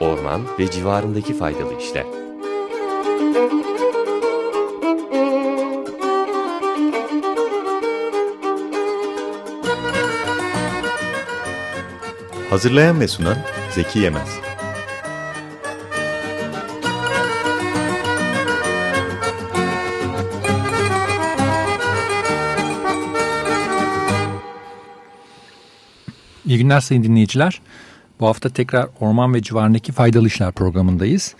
Orman ve civarındaki faydalı işler. Hazırlayan ve sunan Zeki Yemez. İyi günler sayın dinleyiciler. Bu hafta tekrar orman ve civarındaki faydalı işler programındayız.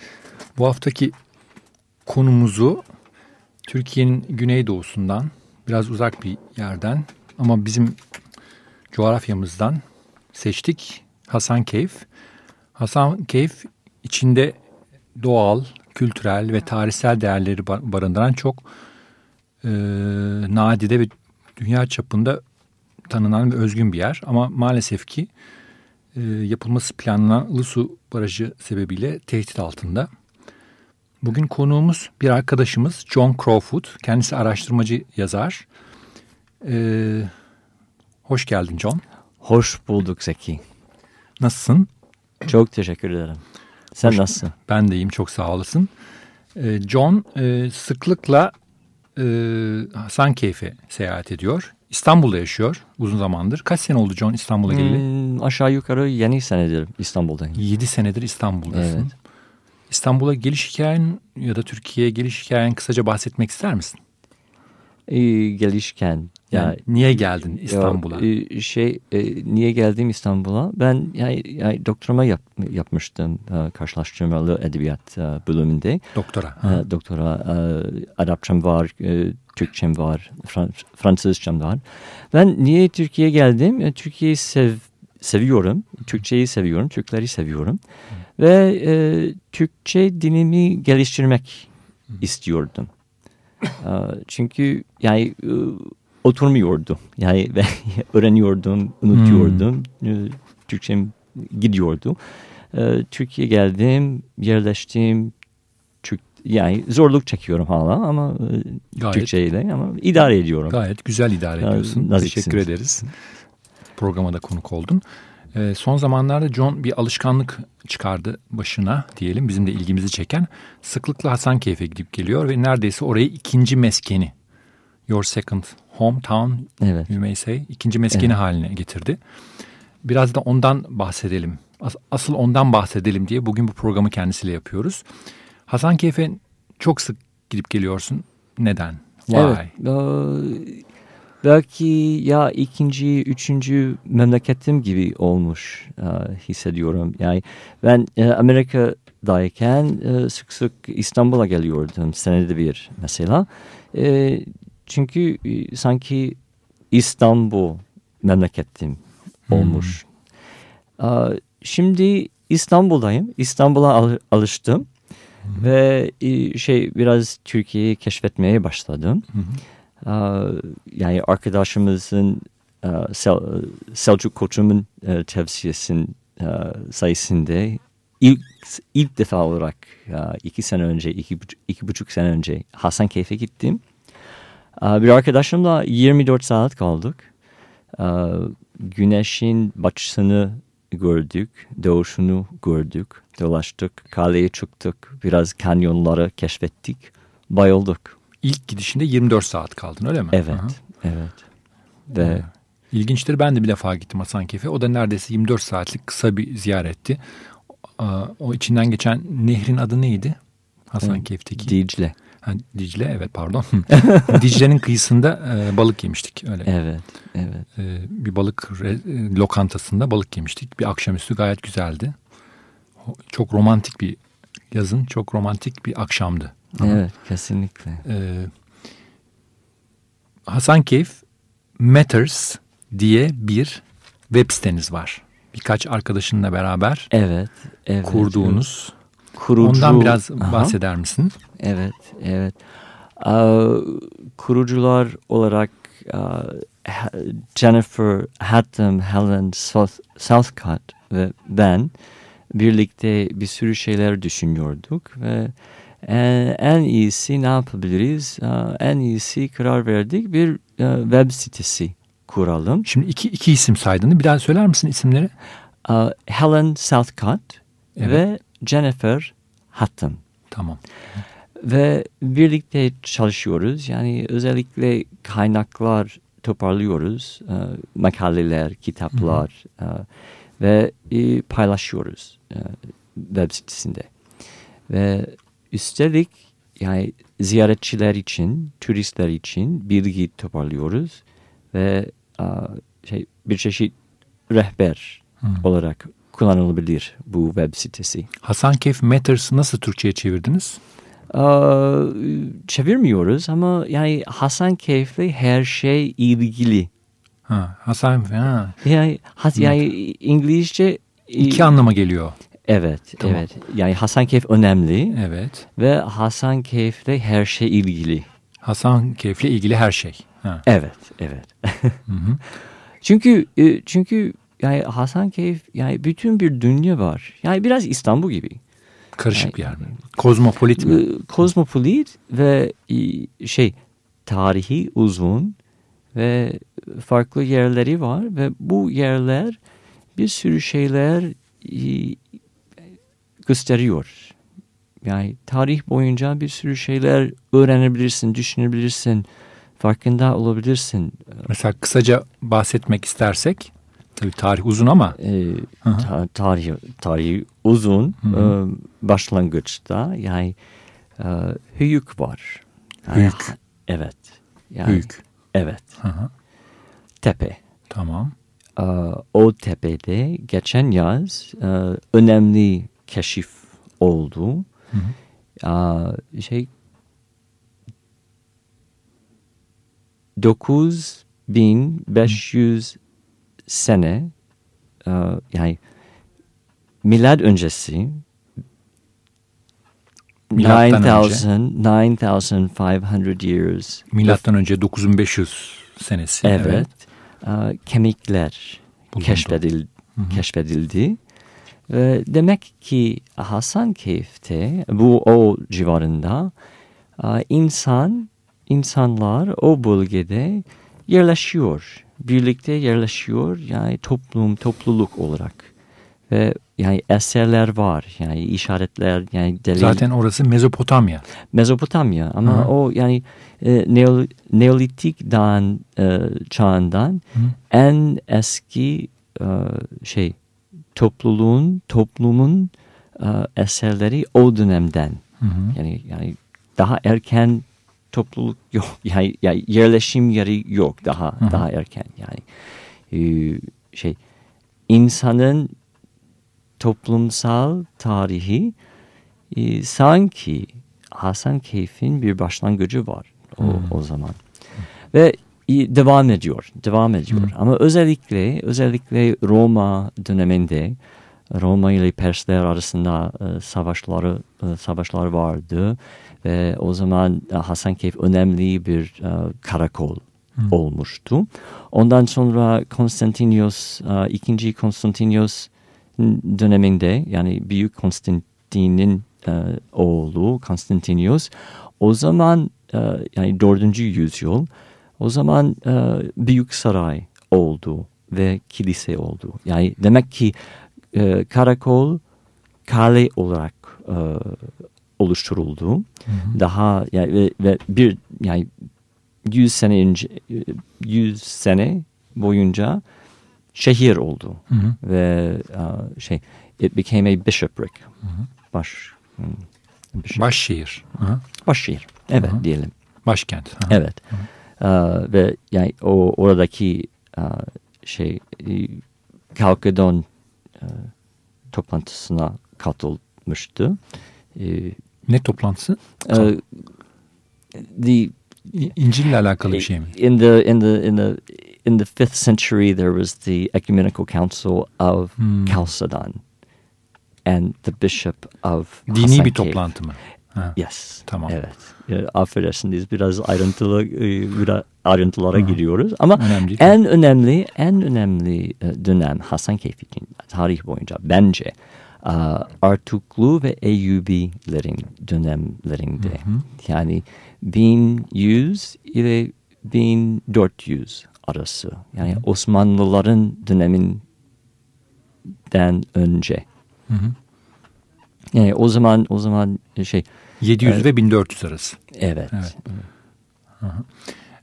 Bu haftaki konumuzu Türkiye'nin güneydoğusundan biraz uzak bir yerden ama bizim coğrafyamızdan seçtik. Hasan Keyf. Hasan Keyf içinde doğal, kültürel ve tarihsel değerleri barındıran çok e, nadide ve dünya çapında tanınan ve özgün bir yer. Ama maalesef ki e, yapılması planlanan Ilısu Barajı sebebiyle tehdit altında. Bugün konuğumuz bir arkadaşımız John Crawford. Kendisi araştırmacı yazar. E, hoş geldin John. Hoş bulduk Zeki. Nasılsın? Çok teşekkür ederim. Sen Hoş, nasılsın? Ben de iyiyim çok sağ olasın. E, John e, sıklıkla e, Hasankeyf'e seyahat ediyor. İstanbul'da yaşıyor uzun zamandır. Kaç sene oldu John İstanbul'a geleli? Hmm, aşağı yukarı yeni senedir İstanbul'dayım. 7 senedir İstanbul'dasın. Evet. İstanbul'a geliş hikayen ya da Türkiye'ye geliş hikayen kısaca bahsetmek ister misin? Ee, gelişken yani ya, niye geldin İstanbul'a? E, şey e, niye geldim İstanbul'a? Ben yani, yani doktorama yap, yapmıştım e, karşılaştırmalı edebiyat e, bölümünde. Doktora. E, doktora e, Arapçam var, e, Türkçem var, Frans Fransızcam var. Ben niye Türkiye'ye geldim? E, Türkiye'yi sev, seviyorum, Türkçeyi seviyorum, Türkleri seviyorum. Hı. Ve e, Türkçe dilimi geliştirmek Hı. istiyordum. e, çünkü yani e, oturmuyordu. Yani öğreniyordum, unutuyordum. Hmm. Türkçem gidiyordu. E, Türkiye geldim, yerleştim. Türk, yani zorluk çekiyorum hala ama gayet, Türkçeyle ama idare ediyorum. Gayet güzel idare ediyorsun. Naziksin. Teşekkür ederiz. Programa da konuk oldun. E, son zamanlarda John bir alışkanlık çıkardı başına diyelim bizim de ilgimizi çeken. Sıklıkla Hasankeyf'e gidip geliyor ve neredeyse orayı ikinci meskeni Your Second Hometown evet. you may say ikinci meskeni evet. haline getirdi. Biraz da ondan bahsedelim. As asıl ondan bahsedelim diye bugün bu programı kendisiyle yapıyoruz. Hasankeyf'e çok sık gidip geliyorsun. Neden? Why? Evet. Ee, belki ya ikinci, üçüncü memleketim gibi olmuş e, hissediyorum. Yani ben e, Amerika'dayken e, sık sık İstanbul'a geliyordum senede bir mesela. E, çünkü e, sanki İstanbul memleketim olmuş. Hmm. Şimdi İstanbul'dayım. İstanbul'a al alıştım. Hmm. Ve e, şey biraz Türkiye'yi keşfetmeye başladım. Hmm. Yani arkadaşımızın Sel Selçuk Koçum'un tavsiyesin sayesinde ilk ilk defa olarak iki sene önce, iki, iki buçuk sene önce Hasankeyf'e gittim. Bir arkadaşımla 24 saat kaldık. Güneşin batışını gördük, doğuşunu gördük, dolaştık, kaleye çıktık, biraz kanyonları keşfettik, bayıldık. İlk gidişinde 24 saat kaldın öyle mi? Evet, Aha. evet. Ve İlginçtir ben de bir defa gittim Hasankeyf'e. O da neredeyse 24 saatlik kısa bir ziyaretti. O içinden geçen nehrin adı neydi? Hasankeyf'teki. Dicle. Ha, Dicle evet pardon. Dicle'nin kıyısında e, balık yemiştik öyle. Evet, evet. E, bir balık re, e, lokantasında balık yemiştik. Bir akşamüstü gayet güzeldi. Çok romantik bir yazın çok romantik bir akşamdı. Evet, Ama, kesinlikle. E, Hasankeyf Matters diye bir web siteniz var. Birkaç arkadaşınla beraber evet, evet, kurduğunuz. Evet kurucu... Ondan biraz bahseder Aha. misin? Evet, evet. Kurucular olarak Jennifer Hatton, Helen South, Southcott ve ben birlikte bir sürü şeyler düşünüyorduk ve en, en iyisi ne yapabiliriz? En iyisi karar verdik bir uh, web sitesi kuralım. Şimdi iki, iki isim saydın. Bir daha söyler misin isimleri? Helen Southcott Evet. ve Jennifer Hutton. Tamam. Ve birlikte çalışıyoruz. Yani özellikle kaynaklar toparlıyoruz. E, makaleler, kitaplar e, ve e, paylaşıyoruz e, web sitesinde. Ve üstelik yani ziyaretçiler için, turistler için bilgi toparlıyoruz ve e, şey bir çeşit rehber olarak kullanılabilir bu web sitesi. Hasankeyf Matters nasıl Türkçe'ye çevirdiniz? Aa, çevirmiyoruz ama yani Hasankeyf'le her şey ilgili. Ha, Hasan ha. Yani, has, yani İngilizce e, İki anlama geliyor. Evet, Tamam. evet. Yani Hasankeyf önemli Evet. ve Hasankeyf'le her şey ilgili. Hasankeyf'le ilgili her şey. Ha. Evet, evet. Hı hı. çünkü e, çünkü yani Hasankeyf yani bütün bir dünya var. Yani biraz İstanbul gibi. Karışık bir yer mi? Kozmopolit mi? E, Kozmopolit ve e, şey tarihi uzun ve farklı yerleri var ve bu yerler bir sürü şeyler e, gösteriyor. Yani tarih boyunca bir sürü şeyler öğrenebilirsin, düşünebilirsin, farkında olabilirsin. Mesela kısaca bahsetmek istersek, tabii tarih uzun ama E, ta- tarih tarihi uzun Hı hı. e, başlangıçta yani e, hüyük var. Yani, Hüyük. Evet. Yani, büyük. Evet. Hı hı. Tepe. Tamam. E, o tepede geçen yaz e, önemli keşif oldu. Hı hı. E, şey 9500 sene e, yani milad öncesi Milattan önce. 9000 9500 years Milattan önce 9500 senesi. evet, e, kemikler Bulundu. keşfedil, keşfedildi. Ve demek ki Hasankeyf'te bu o civarında e, insan insanlar o bölgede yerleşiyor. Birlikte yerleşiyor yani toplum topluluk olarak. Ve yani eserler var yani işaretler yani delil. Zaten orası Mezopotamya. Mezopotamya ama Hı. o yani e, Neo- Neolitik dağın e, çağından Hı. en eski e, şey topluluğun toplumun e, eserleri o dönemden Hı hı. yani yani daha erken topluluk yok. Yani, yani yerleşim yeri yok daha hı. daha erken. Yani Ee, şey insanın toplumsal tarihi e, sanki Hasankeyf'in bir başlangıcı var o, o zaman. Ve e, devam ediyor devam ediyor. Ama özellikle özellikle Roma döneminde Roma ile Persler arasında e, savaşları e, savaşlar vardı ve o zaman e, Hasankeyf önemli bir e, karakol olmuştu. Ondan sonra Konstantinios e, ikinci Konstantinios döneminde yani Büyük Konstantin'in oğlu Konstantinios o zaman yani 4. yüzyıl o zaman büyük saray oldu ve kilise oldu. Yani demek ki karakol kale olarak oluşturuldu. Daha yani ve, ve bir yani 100 sene önce e, 100 sene boyunca şehir oldu Hı hı. ve e, şey it became a bishopric. Baş hmm, bishop- Başşehir. Hı hı. başşehir. Evet Hı hı. diyelim. Başkent. Hı hı. Evet. Ee, ve yani o oradaki e, şey e, Kalkedon e, toplantısına katılmıştı. E, Ne toplantısı? e, the İncil'le alakalı bir şey mi? in the in the in the in the fifth century there was the ecumenical council of Hmm. Chalcedon and the bishop of Dini bir Hasankeyf. toplantı mı? Ha. Yes. Tamam. Evet. E, affedersiniz biraz ayrıntılı e, biraz ayrıntılara giriyoruz ama Önemli en önemli en önemli e, dönem Hasankeyf için tarih boyunca bence Artuklu ve Eyyubilerin dönemlerinde yani 1100 ile 1400 arası yani Osmanlıların dönemin den önce. Hı hı. Yani o zaman o zaman şey 700 Evet. ve 1400 arası. evet. Evet.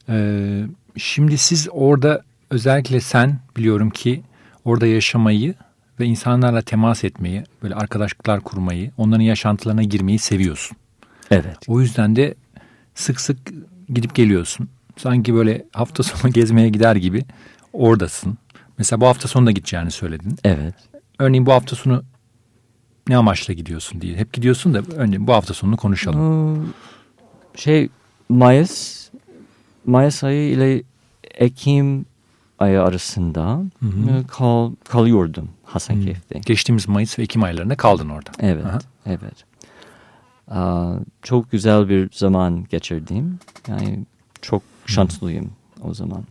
Ee, şimdi siz orada özellikle sen biliyorum ki orada yaşamayı ve insanlarla temas etmeyi, böyle arkadaşlıklar kurmayı, onların yaşantılarına girmeyi seviyorsun. Evet. O yüzden de sık sık gidip geliyorsun. Sanki böyle hafta sonu gezmeye gider gibi oradasın. Mesela bu hafta sonu da gideceğini söyledin. Evet. Örneğin bu hafta sonu ne amaçla gidiyorsun diye. Hep gidiyorsun da önce bu hafta sonunu konuşalım. Şey Mayıs Mayıs ayı ile Ekim ayı arasında Hı hı. e, kal, kalıyordum Hasankeyf'te. Geçtiğimiz Mayıs ve Ekim aylarında kaldın orada. Evet, Aha. evet. Aa, çok güzel bir zaman geçirdim. Yani çok şanslıyım o zaman.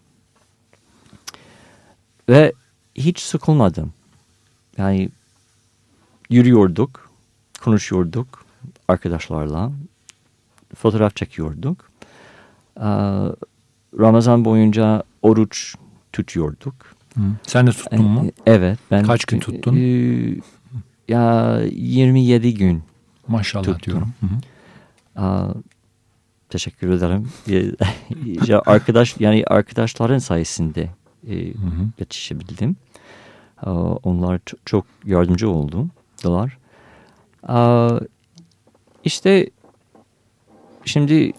Ve hiç sıkılmadım. Yani yürüyorduk, konuşuyorduk arkadaşlarla, fotoğraf çekiyorduk. Aa, Ramazan boyunca oruç tutuyorduk. Hı. Sen de tuttun mu? E, Evet. Ben, Kaç gün tuttun? e, ya 27 gün. Maşallah tuttum. diyorum. Hı hı. Aa, teşekkür ederim. ya arkadaş yani arkadaşların sayesinde e, Hı hı. yetişebildim. Aa, onlar çok, çok yardımcı oldular. Aa, işte şimdi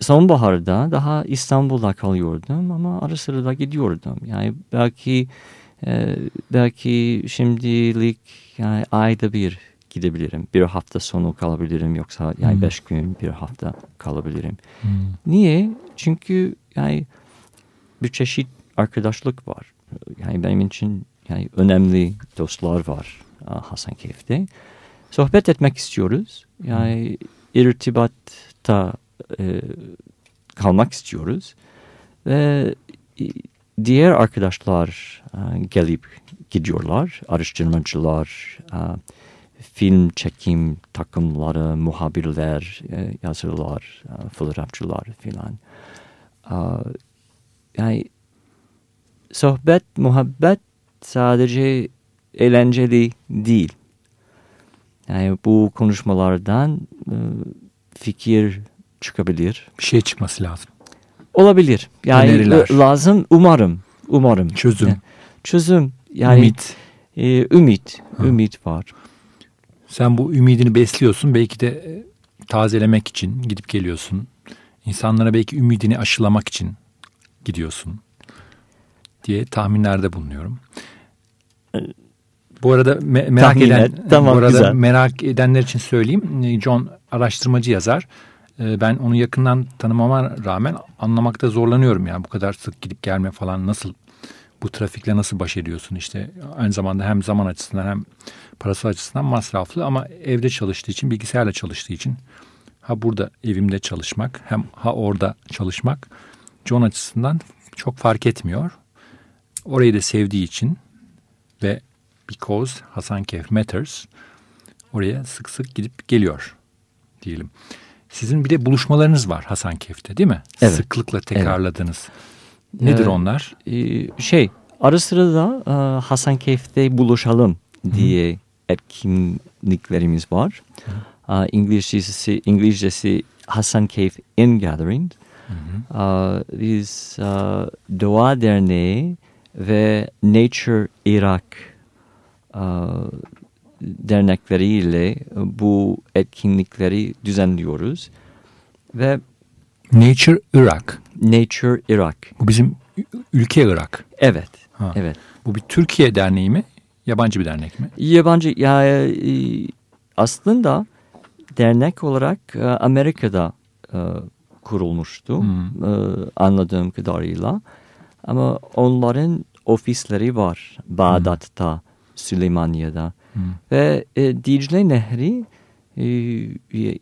sonbaharda daha İstanbul'da kalıyordum ama ara sıra da gidiyordum. Yani belki e, belki şimdilik yani ayda bir gidebilirim. Bir hafta sonu kalabilirim yoksa yani Hmm. beş gün bir hafta kalabilirim. Hı. Niye? Çünkü yani bir çeşit arkadaşlık var. Yani benim için yani önemli dostlar var ah, Hasankeyf'te. Sohbet etmek istiyoruz. Yani irtibatta e, kalmak istiyoruz. Ve e, diğer arkadaşlar e, gelip gidiyorlar. Araştırmacılar, e, film çekim takımları, muhabirler, e, yazarlar, e, fotoğrafçılar filan. E, yani sohbet, muhabbet sadece eğlenceli değil. Yani bu konuşmalardan e, fikir çıkabilir. Bir şey çıkması lazım. Olabilir. Yani Öneriler. lazım umarım. Umarım. Çözüm. Yani çözüm. Yani Ümit. e, ümit. Ha. Ümit var. Sen bu ümidini besliyorsun. Belki de e, tazelemek için gidip geliyorsun. İnsanlara belki ümidini aşılamak için gidiyorsun diye tahminlerde bulunuyorum. Bu arada me- merak Tahmin eden et. Tamam, bu arada güzel. merak edenler için söyleyeyim. John araştırmacı yazar. E, Ben onu yakından tanımama rağmen anlamakta zorlanıyorum yani bu kadar sık gidip gelme falan nasıl bu trafikle nasıl baş ediyorsun işte aynı zamanda hem zaman açısından hem parası açısından masraflı ama evde çalıştığı için bilgisayarla çalıştığı için ha burada evimde çalışmak hem ha orada çalışmak John açısından çok fark etmiyor. Orayı da sevdiği için ve because Hasankeyf matters oraya sık sık gidip geliyor diyelim. Sizin bir de buluşmalarınız var Hasankeyf'te değil mi? Evet. Sıklıkla tekrarladığınız. Nedir Evet. onlar? Ee, şey ara sıra da e, Hasankeyf'te buluşalım diye etkinliklerimiz var. Aa, İngilizcesi, İngilizcesi Hasankeyf In Gathering. Aa, biz aa, Doğa Derneği ve Nature Irak aa, dernekleriyle bu etkinlikleri düzenliyoruz. Ve Nature Irak. Nature Irak. Bu bizim ülke Irak. Evet, Ha. evet. Bu bir Türkiye derneği mi? Yabancı bir dernek mi? Yabancı ya e, aslında dernek olarak e, Amerika'da e, kurulmuştu Hmm. anladığım kadarıyla. Ama onların ofisleri var Bağdat'ta, Süleymaniye'de Ve e, Dicle Nehri e, e,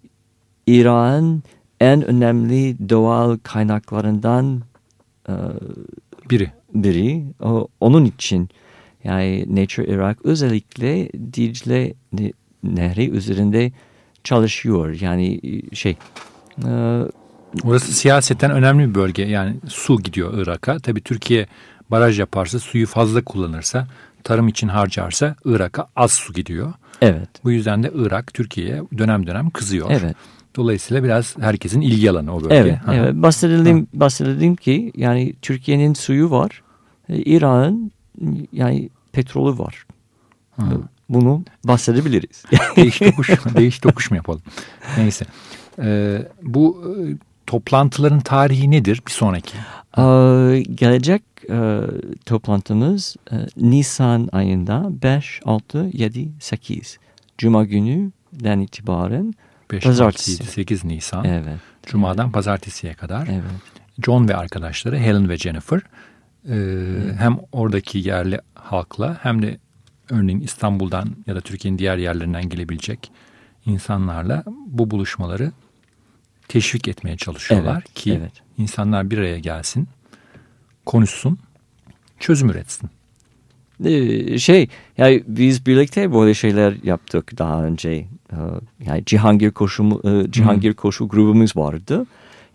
İran'ın en önemli doğal kaynaklarından e, Biri. biri. O, onun için yani Nature Iraq özellikle Dicle ne- Nehri üzerinde çalışıyor. Yani e, şey e, Orası siyaseten önemli bir bölge. Yani su gidiyor Irak'a. Tabii Türkiye baraj yaparsa suyu fazla kullanırsa tarım için harcarsa Irak'a az su gidiyor. Evet. Bu yüzden de Irak Türkiye'ye dönem dönem kızıyor. Evet. Dolayısıyla biraz herkesin ilgi alanı o bölge. Evet, evet. Bahsedelim, bahsedelim ki yani Türkiye'nin suyu var, e, İran'ın yani petrolü var. Hı. Bunu bahsedebiliriz. değiş tokuş, değiş tokuş mu yapalım? Neyse. Ee, bu e, toplantıların tarihi nedir bir sonraki? Ee, gelecek e, toplantımız e, Nisan ayında 5, 6, 7, 8. Cuma günüden itibaren 5, Pazartesi. 6, 7, 8 Nisan. evet, Cuma'dan pazartesiye kadar. evet. John ve arkadaşları Helen ve Jennifer e, hem oradaki yerli halkla hem de örneğin İstanbul'dan ya da Türkiye'nin diğer yerlerinden gelebilecek insanlarla bu buluşmaları teşvik etmeye çalışıyorlar Evet, ki evet. insanlar bir araya gelsin, konuşsun, çözüm üretsin. Ee, şey yani biz birlikte böyle şeyler yaptık daha önce. Ee, Yani Cihangir koşu e, Cihangir koşu grubumuz vardı.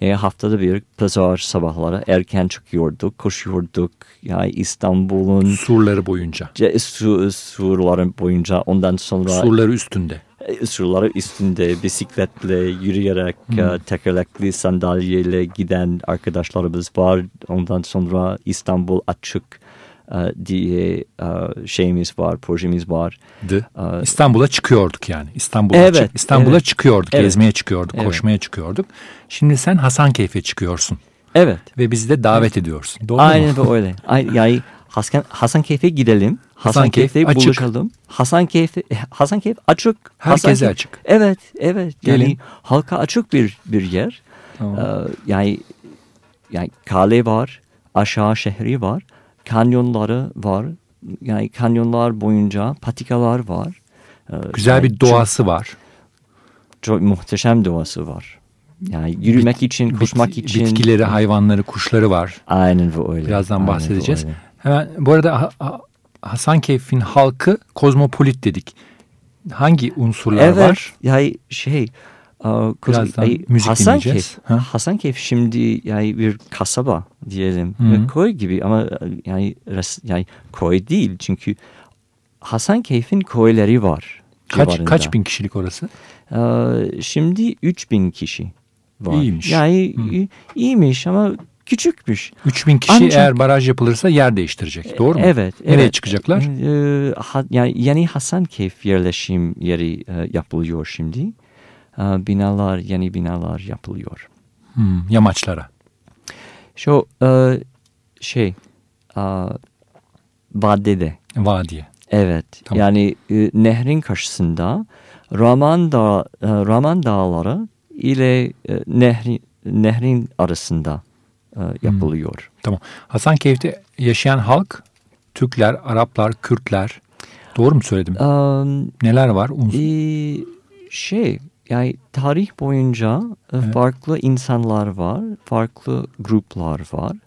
Yani haftada bir pazar sabahları erken çıkıyorduk, koşuyorduk. Yani İstanbul'un Surları boyunca, su, surların boyunca ondan sonra surları üstünde. Surları üstünde bisikletle yürüyerek e, tekerlekli sandalyeyle giden arkadaşlarımız var. Ondan sonra İstanbul açık e, diye e, şeyimiz var, projemiz var. İstanbul'a çıkıyorduk yani. İstanbul'a Evet, çık- İstanbul'a evet. çıkıyorduk, Evet. gezmeye çıkıyorduk, Evet. koşmaya çıkıyorduk. Şimdi sen Hasankeyf'e çıkıyorsun Evet. ve bizi de davet ediyorsun. Doğru mu? Aynen öyle. Ay- Yani Hasan Hasankeyf'e gidelim. Hasankeyf Hasankeyf'te açık. buluşalım. Hasankeyf Hasankeyf açık. Herkese Hasankeyf- açık. Evet, evet. Yani Gelin. halka açık bir bir yer. Tamam. Ee, yani yani kale var, aşağı şehri var, kanyonları var. Yani kanyonlar boyunca patikalar var. Ee, Güzel yani bir doğası var. Çok, çok muhteşem doğası var. Yani yürümek için, koşmak Bit- için. Bitkileri, hayvanları, kuşları var. Aynen öyle. Birazdan Aynen bahsedeceğiz. öyle. Hemen bu arada Ha- Ha- Hasankeyf'in halkı kozmopolit dedik. Hangi unsurlar Evet. var? Yani şey kız- Birazdan ay, müzik Hasankeyf, dinleyeceğiz. Ha? Hasankeyf şimdi yani bir kasaba diyelim. Hı hı. Köy gibi ama yani yani köy değil çünkü Hasankeyf'in köyleri var. Kaç civarında. kaç bin kişilik orası? Ee, şimdi 3000 kişi var. İyiymiş. Yani Hı. iyiymiş ama küçükmüş. 3000 kişi Ancak- eğer baraj yapılırsa yer değiştirecek. Doğru mu? Evet. Nereye evet. çıkacaklar? Ha- yani yeni Hasankeyf yerleşim yeri e, yapılıyor şimdi. Binalar, yeni binalar yapılıyor. Hmm, yamaçlara. Şu e, şey, e, Bade'de. Vadiye. Evet. Tamam. Yani e, nehrin karşısında Raman Dağı, e, Raman Dağları ile e, nehrin, nehrin arasında e, yapılıyor. Tamam. Hasankeyf'te yaşayan halk Türkler, Araplar, Kürtler. Doğru mu söyledim? Um, Neler var? Ee, şey yani tarih boyunca e, Evet. farklı insanlar var, farklı gruplar var.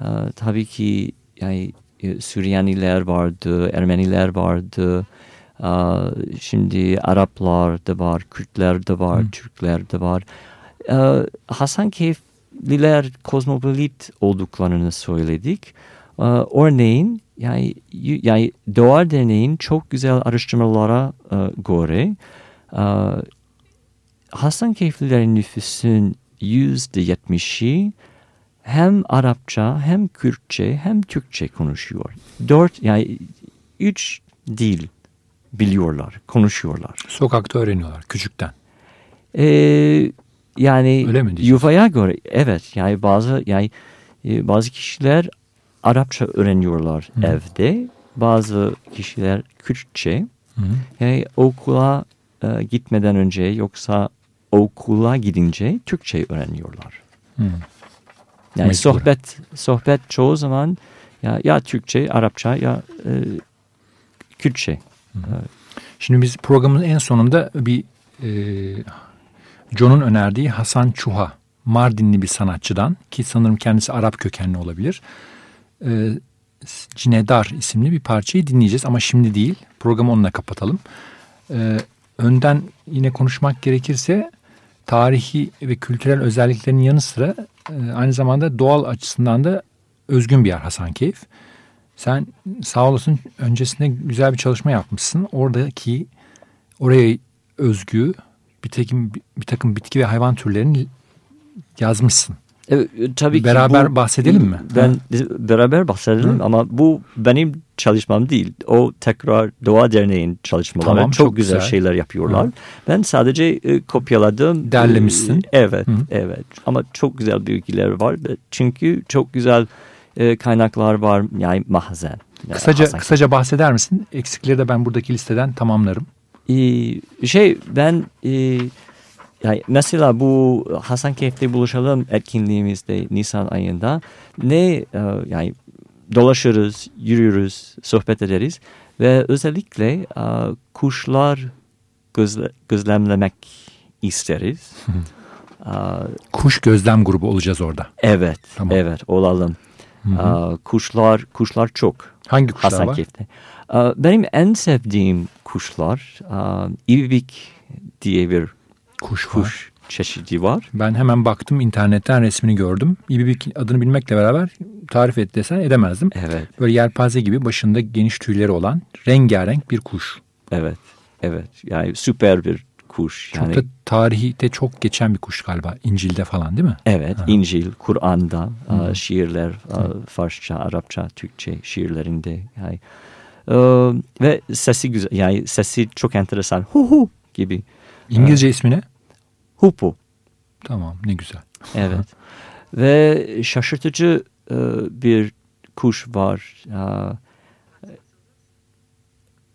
Ee, tabii ki yani e, Süryaniler vardı, Ermeniler vardı. Ee, şimdi Araplar da var, Kürtler de var, Hı. Türkler de var. Ee, Hasankeyfliler kozmopolit olduklarını söyledik. Ee, örneğin yani, yani Doğa Derneği'nin çok güzel araştırmalara e, göre e, Hasankeyflilerin nüfusun yüzde yetmişi hem Arapça hem Kürtçe hem Türkçe konuşuyor. Dört yani üç dil biliyorlar, konuşuyorlar. Sokakta öğreniyorlar küçükten. Ee, yani Öyle mi yuvaya göre evet yani bazı yani e, bazı kişiler Arapça öğreniyorlar Hı. evde. Bazı kişiler Kürtçe. Hı. Yani okula e, gitmeden önce yoksa okula gidince Türkçe öğreniyorlar. Hı. Yani Mecbur. sohbet sohbet çoğu zaman ya ya Türkçe, Arapça ya e, Kürtçe. Şimdi biz programın en sonunda bir e, John'un önerdiği Hasan Çuha, Mardinli bir sanatçıdan ki sanırım kendisi Arap kökenli olabilir. E, Cinedar isimli bir parçayı dinleyeceğiz ama şimdi değil. Programı onunla kapatalım. E, önden yine konuşmak gerekirse tarihi ve kültürel özelliklerinin yanı sıra e, aynı zamanda doğal açısından da özgün bir yer Hasankeyf. Sen sağ olasın öncesinde güzel bir çalışma yapmışsın. Oradaki oraya özgü bir takım, bir takım bitki ve hayvan türlerini yazmışsın. Evet, tabii ki Beraber bahsedelim mi? Ben beraber bahsedelim Hı. ama bu benim çalışmam değil. O tekrar Doğa Derneği'nin çalışmaları. Tamam, çok, çok güzel, güzel. şeyler yapıyorlar. Hı. Ben sadece e, kopyaladım. Derlemişsin. E, Evet, Hı. evet. Ama çok güzel bilgiler var. Çünkü çok güzel e, kaynaklar var. Yani mahzen. Yani Kısaca kısaca bahseder misin? Eksikleri de ben buradaki listeden tamamlarım. Ee, şey ben e, yani mesela bu Hasankeyf'te buluşalım etkinliğimizde Nisan ayında ne e, yani dolaşırız, yürüyoruz, sohbet ederiz ve özellikle e, kuşlar gözle, gözlemlemek isteriz. E, Kuş gözlem grubu olacağız orada. evet, Tamam. evet olalım. Hı hı. Kuşlar kuşlar çok. Hangi kuşlar var? Hasankeyf'te. Ee, Benim en sevdiğim kuşlar ibibik diye bir Kuş var. kuş çeşidi var. Ben hemen baktım internetten resmini gördüm. İbibik adını bilmekle beraber tarif et desen edemezdim. Evet, Böyle yelpaze gibi başında geniş tüyleri olan rengarenk bir kuş. evet, evet. Yani süper bir kuş. Çok Yani, da tarihte çok geçen bir kuş galiba. İncil'de falan değil mi? evet, Aha. İncil, Kur'an'da e, şiirler, e, Farsça, Arapça, Türkçe şiirlerinde. Yani, e, ve sesi güzel. Yani sesi çok enteresan. Hu hu gibi. İngilizce ismi ne? Hupu. Tamam ne güzel. Evet. Ve şaşırtıcı bir kuş var.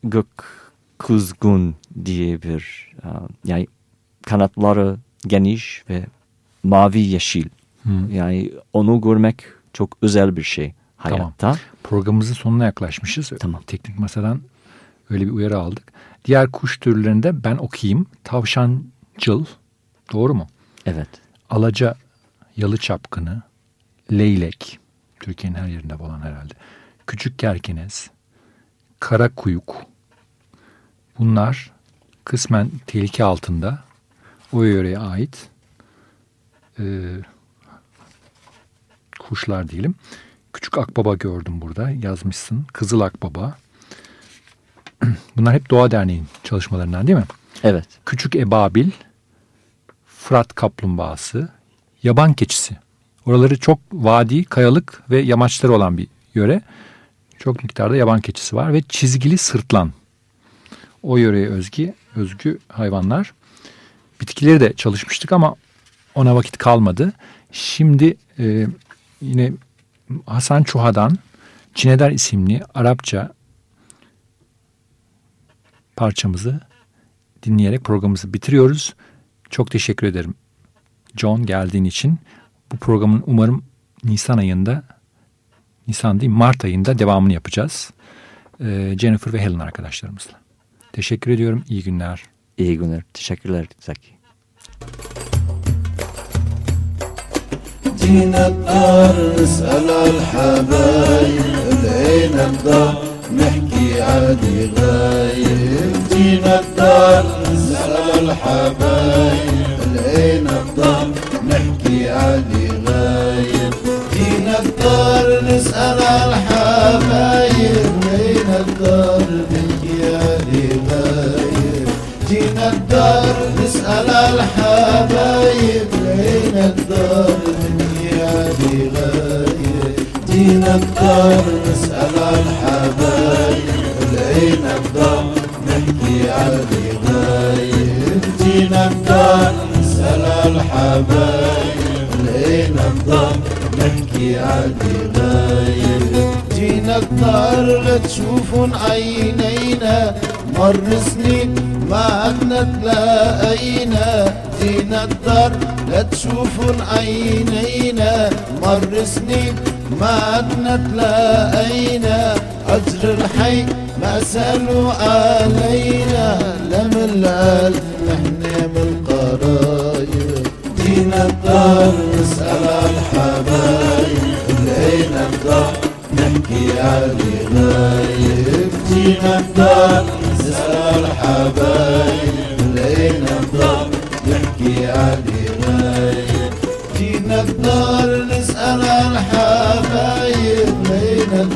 Gök kuzgun diye bir e, yani kanatları geniş ve mavi yeşil. Hı. Yani onu görmek çok özel bir şey Tamam. hayatta. Programımızın sonuna yaklaşmışız. Tamam. Teknik masadan öyle bir uyarı aldık. Diğer kuş türlerinde ben okuyayım. Tavşancıl. Doğru mu? Evet. Alaca yalı çapkını, leylek, Türkiye'nin her yerinde olan herhalde. Küçük kerkenez, kara kuyuk. Bunlar kısmen tehlike altında o yöreye ait e, kuşlar diyelim. Küçük akbaba gördüm burada yazmışsın. Kızıl akbaba. Bunlar hep Doğa Derneği'nin çalışmalarından değil mi? Evet. Küçük ebabil, Fırat kaplumbağası, yaban keçisi. Oraları çok vadi, kayalık ve yamaçları olan bir yöre. Çok miktarda yaban keçisi var ve çizgili sırtlan. O yöreye özgü, özgü hayvanlar. Bitkileri de çalışmıştık ama ona vakit kalmadı. Şimdi e, yine Hasan Çuha'dan Çineder isimli Arapça parçamızı dinleyerek programımızı bitiriyoruz. Çok teşekkür ederim John geldiğin için. Bu programın umarım Nisan ayında, Nisan değil Mart ayında devamını yapacağız. Ee, Jennifer ve Helen arkadaşlarımızla. Teşekkür ediyorum. İyi günler. İyi günler. Teşekkürler Zaki. جينا الدار نسأل الحبايب لقينا الدار نحكي عادي غايب جينا الدار نسأل الحبايب الدار نسأل الحبايب لقينا الدار نحكي عادي غايب جينا الدار نسأل الحبايب لقينا الدار نحكي عادي غايب جينا الدار لتشوفن عينينا مر سنين ما عدنا تلاقينا جينا الدار لتشوفن عينينا مر سنين ما عدنا تلاقينا أجر الحي ما سألوا علينا. لم القلب نحن من القرايب. جينا الدار نسأل الحبايب. لقينا الدار نحكي علي غايب جينا الدار نسأل الحبايب.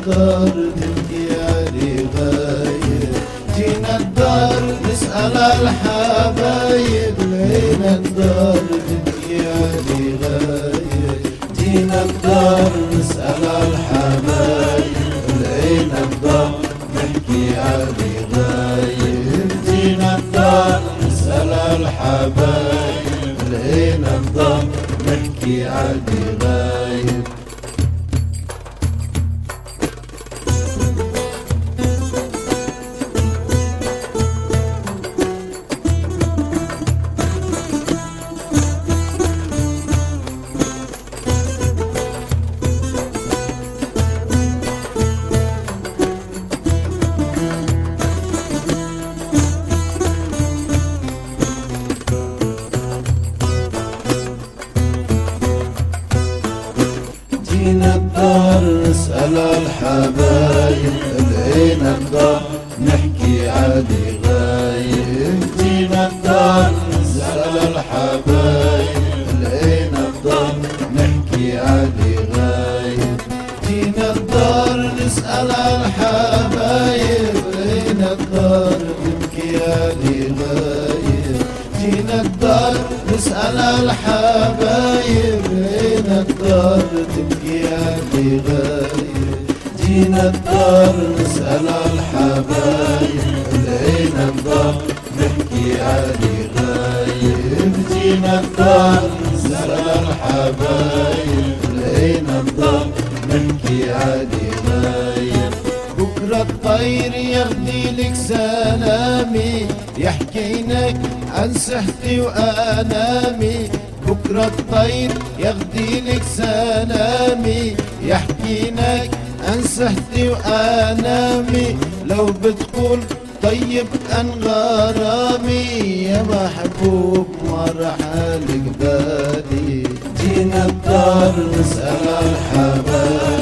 الدرد بدياري غايب جينا الدرد نسأل الحبايب لينا الدرد بدياري غايب جينا الدار نسأل الحبايب لينا الدار نحكي علي غايب جينا الدار نسأل الحبايب لقينا الدار نحكي علي غايب حبايب بين الدار بمكيالي غايب جينا الدار نسأل الحبايب بين الدار بمكيالي غايب جينا الدار نسأل الحبايب بين الدار نحكي بمكيالي غايب جينا الدار نسأل الحبايب لقينا الدار نحكي عادي الطير يغني لك سلامي يحكينك عن صحتي وآلامي بكرة الطير يغدي لك سلامي يحكينك عن صحتي وآلامي لو بتقول طيب أن غرامي يا محبوب مرحلك بالي. جينا الدار نسأل الحبايب.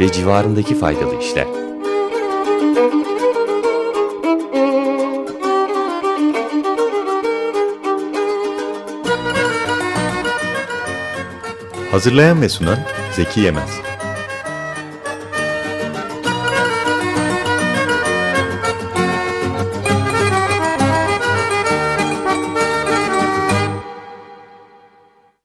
Ve civarındaki faydalı işler. Hazırlayan ve sunan Zeki Yemez.